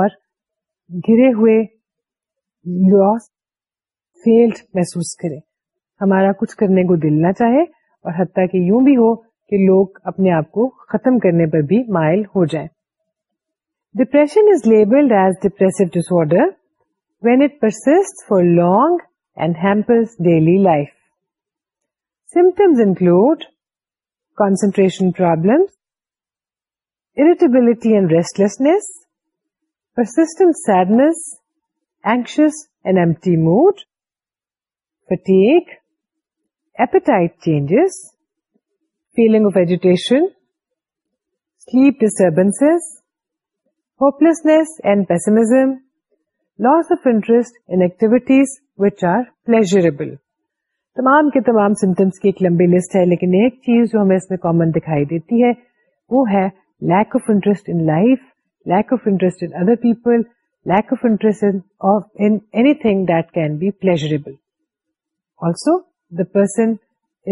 اور گرے ہوئے لاس فیلڈ محسوس کریں ہمارا کچھ کرنے کو دل نہ چاہے اور حتیٰ کہ یوں بھی ہو کہ لوگ اپنے آپ کو ختم کرنے پر بھی مائل ہو جائیں depression is labelled as depressed disorder when it persists for long and hampers daily life symptoms include concentration problem irritability and restlessness persistent sadness anguish and empty mood fatigue appetite changes feeling of disturbances, sleep disturbance pessimism, and pessimism interest of interest which are pleasurable. تمام کے تمام symptoms کی ایک لمبی list ہے لیکن ایک چیز جو ہمیں اس میں کامن دکھائی دیتی ہے وہ ہے lack of interest in life lack of interest in other people lack of interest anything that can be pleasurable. Also the person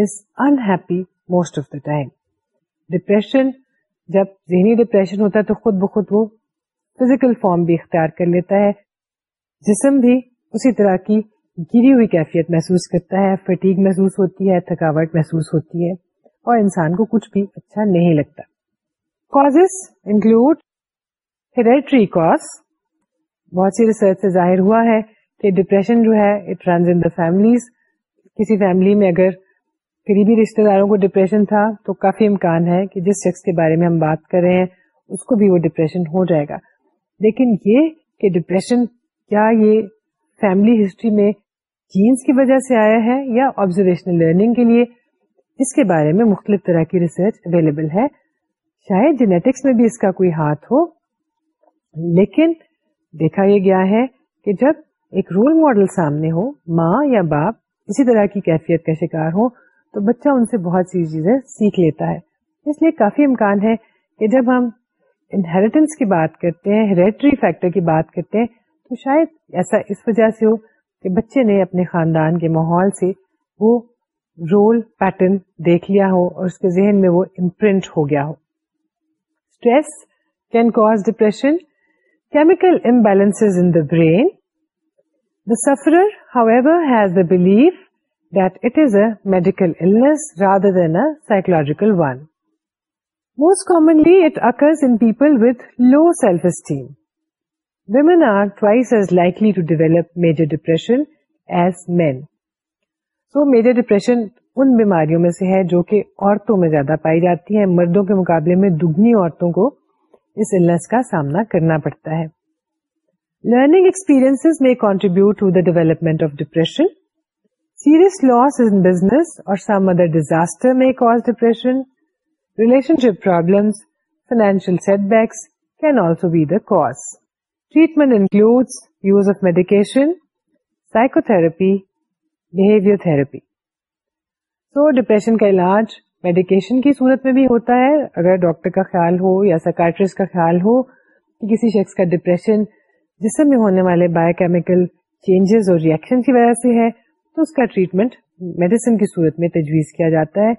is unhappy most of the time depression جب ذہنی ڈپریشن ہوتا ہے تو خود بخود وہ فزیکل فارم بھی اختیار کر لیتا ہے جسم بھی اسی طرح کی گری ہوئی کیفیت محسوس کرتا ہے فٹیگ محسوس ہوتی ہے تھکاوٹ محسوس ہوتی ہے اور انسان کو کچھ بھی اچھا نہیں لگتا کاز ہیریٹری کاز بہت سی ریسرچ سے ظاہر ہوا ہے کہ ڈپریشن جو ہے it runs in the families کسی فیملی میں اگر قریبی رشتے داروں کو ڈپریشن تھا تو کافی امکان ہے کہ جس شخص کے بارے میں ہم بات کر رہے ہیں اس کو بھی وہ ڈپریشن ہو جائے گا لیکن یہ کہ ڈپریشن کیا یہ فیملی ہسٹری میں جینس کی وجہ سے آیا ہے یا آبزرویشنل لرننگ کے لیے اس کے بارے میں مختلف طرح کی ریسرچ اویلیبل ہے شاید جینیٹکس میں بھی اس کا کوئی ہاتھ ہو لیکن دیکھا یہ گیا ہے کہ جب ایک رول ماڈل سامنے ہو ماں یا باپ اسی طرح کی کیفیت کا شکار ہو تو بچہ ان سے بہت سی چیزیں سیکھ لیتا ہے اس لیے کافی امکان ہے کہ جب ہم انہیریٹنس کی بات کرتے ہیں ہیریٹری فیکٹر کی بات کرتے ہیں تو شاید ایسا اس وجہ سے ہو کہ بچے نے اپنے خاندان کے ماحول سے وہ رول پیٹرن دیکھ لیا ہو اور اس کے ذہن میں وہ امپرنٹ ہو گیا ہو stress can cause depression chemical imbalance in the brain the sufferer however has the belief that it is a medical illness rather than a psychological one. Most commonly, it occurs in people with low self-esteem. Women are twice as likely to develop major depression as men. So, major depression ان بیماریوں میں سے ہے جو کہ عورتوں میں زیادہ پائی جاتی ہے مردوں کے مقابلے میں دگنی عورتوں کو اس النس کا سامنا کرنا پڑتا ہے learning experience may contribute to the development of depression serious loss in business or some other disaster may cause depression relationship problem financial setbacks can also be the cause treatment includes use of medication psychotherapy behaviour therapy so depression کا علاج medication کی صورت میں بھی ہوتا ہے اگر doctor کا خیال ہو یا سرکارٹریس کا خیال ہو کہ کسی شخص کا ڈپریشن جسم میں ہونے والے بایو کیمیکل چینجز اور ریئیکشن کی وجہ سے ہے تو اس کا ٹریٹمنٹ میڈیسن کی صورت میں تجویز کیا جاتا ہے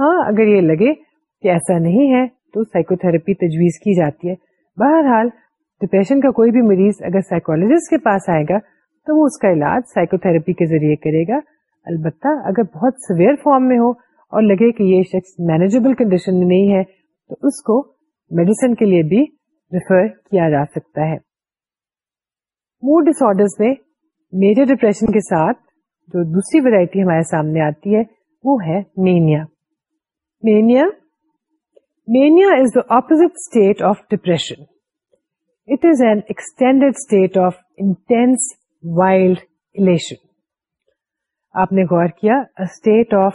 ہاں اگر یہ لگے کہ ایسا نہیں ہے تو سائیکو تھراپی تجویز کی جاتی ہے بہرحال ڈپریشن کا کوئی بھی مریض اگر سائیکولوجسٹ کے پاس آئے گا تو وہ اس کا علاج سائیکو تھراپی کے ذریعے کرے گا البتہ اگر بہت سویئر فارم میں ہو اور لگے کہ یہ شخص مینیجبل کنڈیشن میں نہیں ہے تو اس کو میڈیسن کے لیے بھی ریفر کیا جا سکتا ہے موڈ آرڈر میں میجر ڈپریشن کے ساتھ جو دوسری ویرائٹی ہمارے سامنے آتی ہے وہ ہے mania mania mania is the opposite state of depression it is an extended state of intense wild آپ نے غور کیا اسٹیٹ آف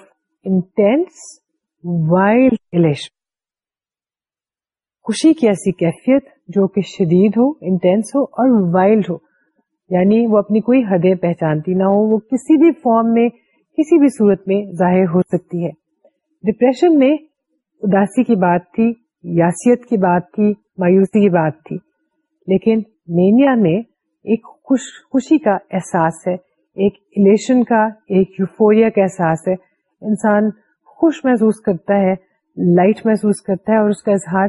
انٹینس وائلڈ خوشی کی ایسی کیفیت جو کہ شدید ہو انٹینس ہو اور وائلڈ ہو یعنی وہ اپنی کوئی حدیں پہچانتی نہ ہو وہ کسی بھی فارم میں کسی بھی صورت میں ظاہر ہو سکتی ہے ڈپریشن میں اداسی کی بات تھی یاسیت کی بات تھی مایوسی کی بات تھی لیکن مینیا میں ایک خوش خوشی کا احساس ہے ایک الیشن کا ایک یوفوریا کا احساس ہے انسان خوش محسوس کرتا ہے لائٹ محسوس کرتا ہے اور اس کا اظہار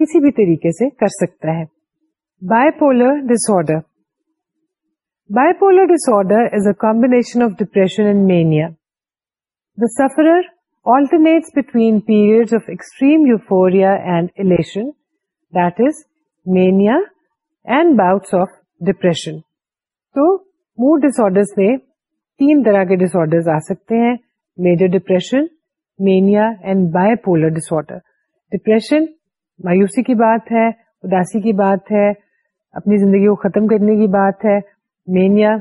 کسی بھی طریقے سے کر سکتا ہے bipolar disorder bio disorder is a combination of depression and mania of ایکسٹریمشنیاڈرس میں تین طرح کے ڈسر آ سکتے ہیں major depression mania and bipolar disorder depression مایوسی کی بات ہے اداسی کی بات ہے اپنی زندگی کو ختم کرنے کی بات ہے مینیا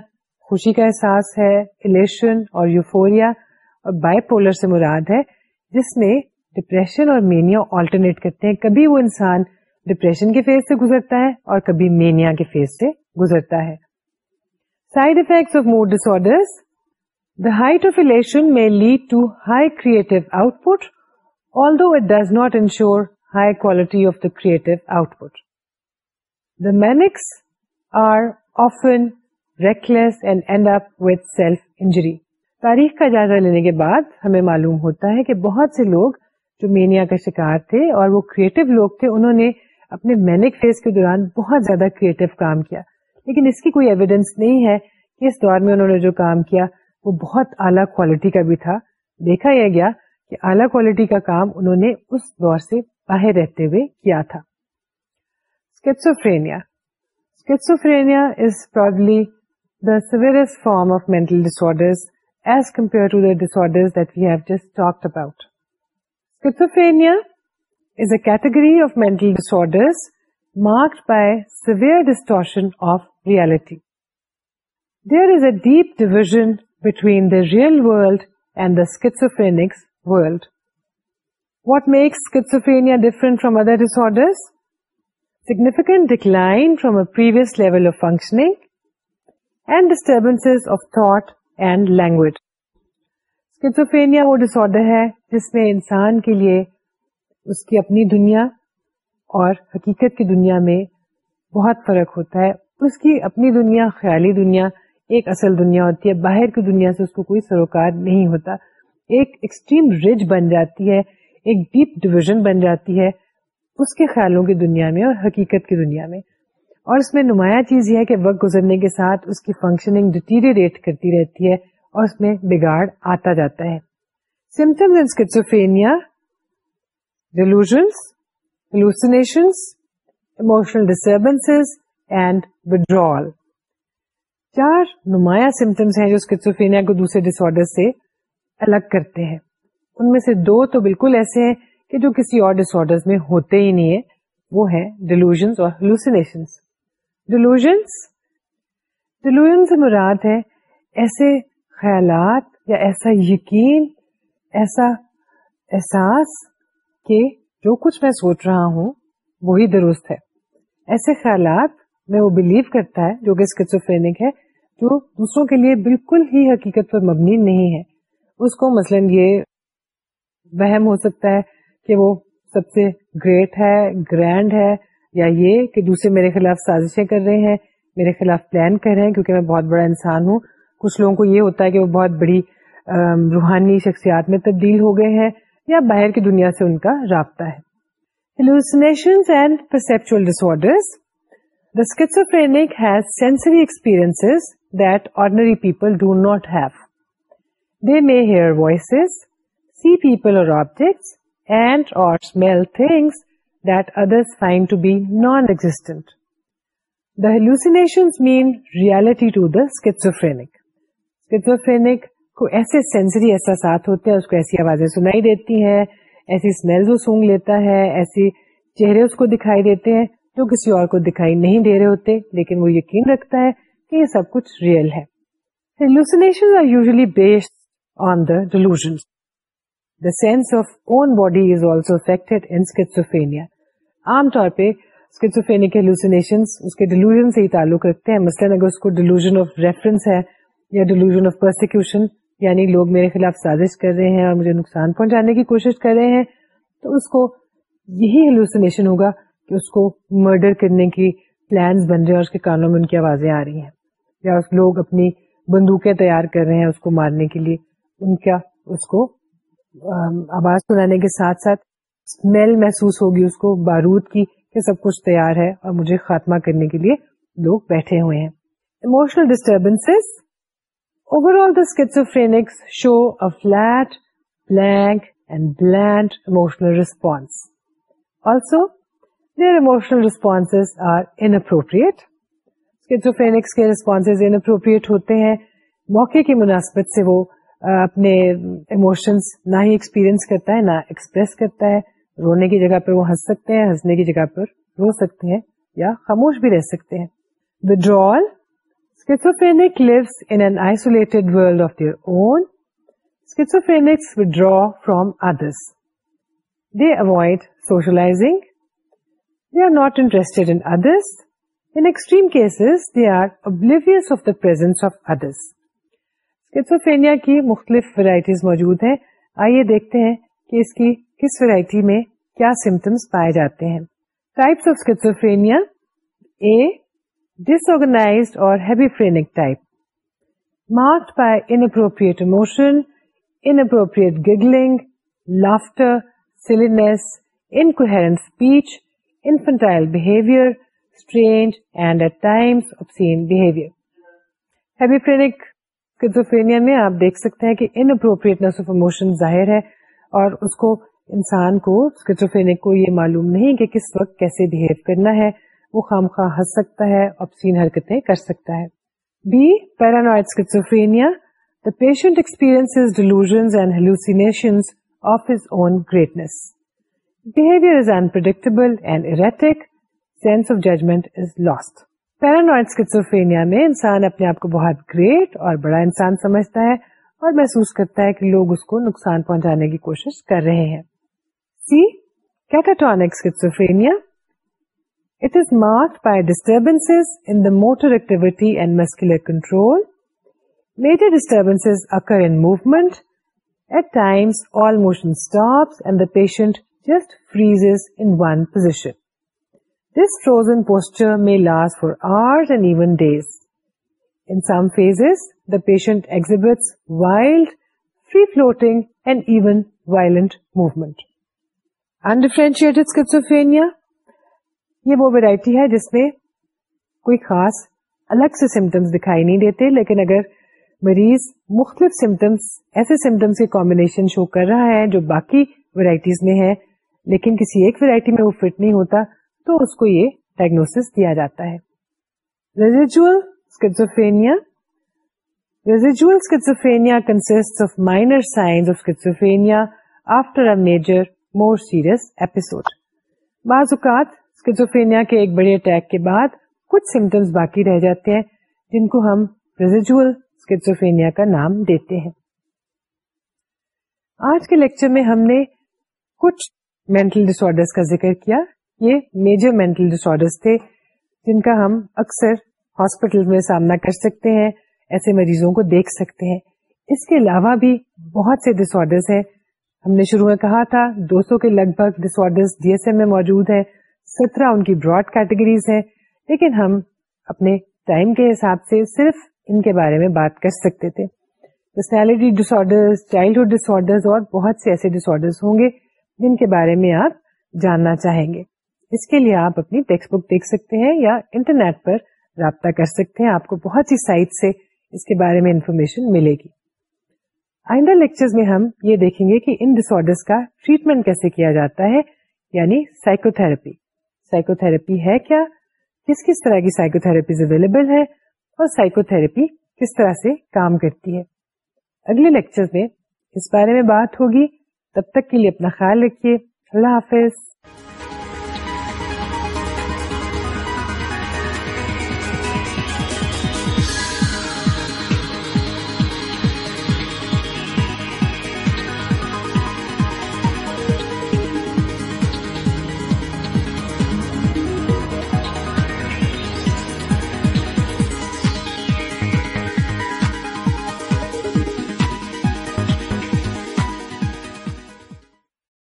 خوشی کا احساس ہے الیشن اور یوفوریا اور بائی پولر سے مراد ہے جس میں ڈپریشن اور مینیا آلٹرنیٹ کرتے ہیں کبھی وہ انسان ڈپریشن کے فیز سے گزرتا ہے اور کبھی مینیا کے فیز سے گزرتا ہے side effects of mood disorder the height of elation may lead to high creative output although it does not ensure high quality of the creative output the manics are often reckless and end up with self injury تاریخ کا جائزہ لینے کے بعد ہمیں معلوم ہوتا ہے کہ بہت سے لوگ جو مینیا کا شکار تھے اور وہ کریٹو لوگ تھے انہوں نے اپنے مینک فیز کے دوران بہت زیادہ کریٹو کام کیا لیکن اس کی کوئی ایویڈینس نہیں ہے کہ اس دور میں انہوں نے جو کام کیا وہ بہت اعلیٰ کوالٹی کا بھی تھا دیکھا یہ گیا کہ اعلیٰ کوالٹی کا کام انہوں نے اس دور سے باہر رہتے ہوئے کیا تھا دا سیئرسٹ فارم آف میں کیٹگری آف میں there is a deep divide between the real world and داسوفینکس world what makes schizophrenia different from other disorders significant decline from previous level of functioning and and disturbance of thought language وہ ڈس ہے جس میں انسان کے لیے اس کی اپنی دنیا اور حقیقت کی دنیا میں بہت فرق ہوتا ہے اس کی اپنی دنیا خیالی دنیا ایک اصل دنیا ہوتی ہے باہر کی دنیا سے اس کو کوئی سروکار نہیں ہوتا ایک ایکسٹریم رج بن جاتی ہے ایک ڈیپ ڈویژن بن جاتی ہے اس کے خیالوں کی دنیا میں اور حقیقت کی دنیا میں اور اس میں نمایاں چیز یہ ہے کہ وقت گزرنے کے ساتھ اس کی فنکشننگ ڈیٹیریٹ کرتی رہتی ہے اور اس میں بگاڑ آتا جاتا ہے delusions emotional disturbance and withdrawal چار نمایاں سمٹمس ہیں جو اسکیٹوفینیا کو دوسرے آرڈر سے الگ کرتے ہیں ان میں سے دو تو بالکل ایسے ہیں کہ جو کسی اور آرڈر میں ہوتے ہی نہیں ہے وہ ہے ڈیلوژ اور ہلوسینیشنس ڈیلوژنس ڈیلوژن سے مراد ہے ایسے خیالات یا ایسا یقین ایسا احساس کہ جو کچھ میں سوچ رہا ہوں وہی درست ہے ایسے خیالات میں وہ بلیو کرتا ہے جو کہ فینک ہے جو دوسروں کے لیے بالکل ہی حقیقت پر مبنی نہیں ہے اس کو مثلا یہ وہم ہو سکتا ہے کہ وہ سب سے گریٹ ہے گرینڈ ہے یا یہ کہ دوسرے میرے خلاف سازشیں کر رہے ہیں میرے خلاف پلان کر رہے ہیں کیونکہ میں بہت بڑا انسان ہوں کچھ لوگوں کو یہ ہوتا ہے کہ وہ بہت بڑی روحانی شخصیات میں تبدیل ہو گئے ہیں یا باہر کی دنیا سے ان کا رابطہ ہے Hallucinations and perceptual disorders. The schizophrenic has sensory experiences that ordinary people do not have. They may hear voices, see people or objects and or smell things that others find to be non-existent. The hallucinations mean reality to the schizophrenic. Schizophrenic کو ایسے sensory احساسات ہوتے ہیں اس کو ایسی آوازیں سنائی دیتی ہیں ایسی اسمیل وہ سونگ لیتا ہے ایسی چہرے اس کو دکھائی دیتے ہیں جو کسی اور کو دکھائی نہیں دے رہے ہوتے لیکن وہ یقین رکھتا ہے کہ یہ سب کچھ ریئل ہے hallucination are usually based on the delusion sense of own body سے مثلاً یعنی لوگ میرے خلاف سازش کر رہے ہیں اور مجھے نقصان پہنچانے کی کوشش کر رہے ہیں تو اس کو یہی ہوگا کہ اس کو مرڈر کرنے کی پلانس بن رہے ہیں اور اس کے کانوں میں ان کی آوازیں آ رہی ہیں یا لوگ اپنی بندوقیں تیار کر رہے ہیں اس کو مارنے کے لیے ان کا اس کو آواز سنانے کے ساتھ ساتھ اسمیل محسوس ہوگی اس کو بارود کی کہ سب کچھ تیار ہے اور مجھے خاتمہ کرنے کے لیے لوگ بیٹھے ہوئے ہیں emotional disturbance overall داسکینکس show a flat blank and bland emotional response also their emotional response are inappropriate schizophrenics کے ریسپونس انپروپریٹ ہوتے ہیں موقع کی مناسبت سے وہ اپنے ایموشنس نہ ہی ایکسپیرئنس کرتا ہے نہ ایکسپریس کرتا ہے رونے کی جگہ پر وہ ہنس سکتے ہیں ہنسنے کی جگہ پر رو سکتے ہیں یا خاموش بھی رہ سکتے ہیں withdrawal schizophrenic lives in an isolated world of their own schizophrenics withdraw from others they avoid socializing they are not interested in others in extreme cases they are oblivious of the presence of others schizophrenia کی مختلف varieties موجود ہیں آئیے دیکھتے ہیں کہ اس کی کس ورائٹی میں کیا سمٹمس پائے جاتے ہیں types of schizophrenia A disorganized or hebephrenic type marked by inappropriate emotion inappropriate giggling laughter silence incoherent speech infantile behaviour strange and at times of sin behaviour hebephrenic schizophrenia میں آپ دیکھ سکتے ہیں کہ ان اپروپریٹنس اور اس کو کو کو انسان یہ معلوم نہیں کہ کس وقت کیسے بہیو کرنا ہے وہ خام خواہ ہنس سکتا ہے اور سین حرکتیں کر سکتا ہے B paranoid the patient experience delusion اینڈینیشن of his own greatness behaviour is unpredictable and erratic sense of judgement is lost paranoid schizophrenia میں انسان اپنے آپ کو بہت گریٹ اور بڑا انسان سمجھتا ہے اور محسوس کرتا ہے کہ لوگ اس کو نقصان پہنچانے کی کوشش کر رہے ہیں C catatonic schizophrenia it is marked by disturbance in the motor activity and muscular control major disturbance occur in movement at times all motion stops and the patient just freeze in one position posture may last days. Hours and even days in patient wild, wild free floating and even violent Undifferentiated schizophrenia, یہ وہ variety ہے جس میں کوئی خاص الگ سے symptoms دکھائی نہیں دیتے لیکن اگر مریض مختلف سمٹمس ایسے سمٹمس کے کمبینیشن شو کر رہا ہے جو باقی ویرائٹیز میں ہے لیکن کسی ایک ویرائٹی میں وہ فٹ نہیں ہوتا تو اس کو یہ ڈائگنوس دیا جاتا ہے residual schizophrenia residual schizophrenia consist of minor signs of schizophrenia after a major more serious episode بعض اوقات اسکیٹوفینیا کے ایک بڑے اٹیک کے بعد کچھ سمٹمس باقی رہ جاتے ہیں جن کو ہم ریزیجل اسکیٹوفینیا کا نام دیتے ہیں آج کے لیکچر میں ہم نے کچھ مینٹل ڈس آرڈر کا ذکر کیا یہ میجر مینٹل ڈس آرڈرس تھے جن کا ہم اکثر ہاسپٹل میں سامنا کر سکتے ہیں ایسے مریضوں کو دیکھ سکتے ہیں اس کے علاوہ بھی بہت سے ڈس آرڈرس ہیں ہم نے شروع میں کہا تھا دو سو کے لگ بھگ disorder D S M میں موجود ہیں سترہ ان کی براڈ کیٹیگریز ہیں لیکن ہم اپنے ٹائم کے حساب سے صرف ان کے بارے میں بات کر سکتے تھے personality disorder childhood order اور بہت سے ایسے ڈس آرڈر ہوں گے جن کے بارے میں آپ جاننا چاہیں گے اس کے لیے آپ اپنی ٹیکسٹ بک دیکھ سکتے ہیں یا انٹرنیٹ پر رابطہ کر سکتے ہیں آپ کو بہت سی سائٹ سے اس کے بارے میں انفارمیشن ملے گی آئندہ لیکچر میں ہم یہ دیکھیں گے کہ ان ڈس کا ٹریٹمنٹ کیسے کیا جاتا ہے یعنی سائیکو تھراپی سائیکو تھراپی ہے کیا کس کس طرح کی سائیکو تھراپیز اویلیبل ہے اور سائیکو تھراپی کس طرح سے کام کرتی ہے اگلے لیکچر میں اس بارے میں بات ہوگی تب تک کے لیے اپنا خیال رکھیے اللہ حافظ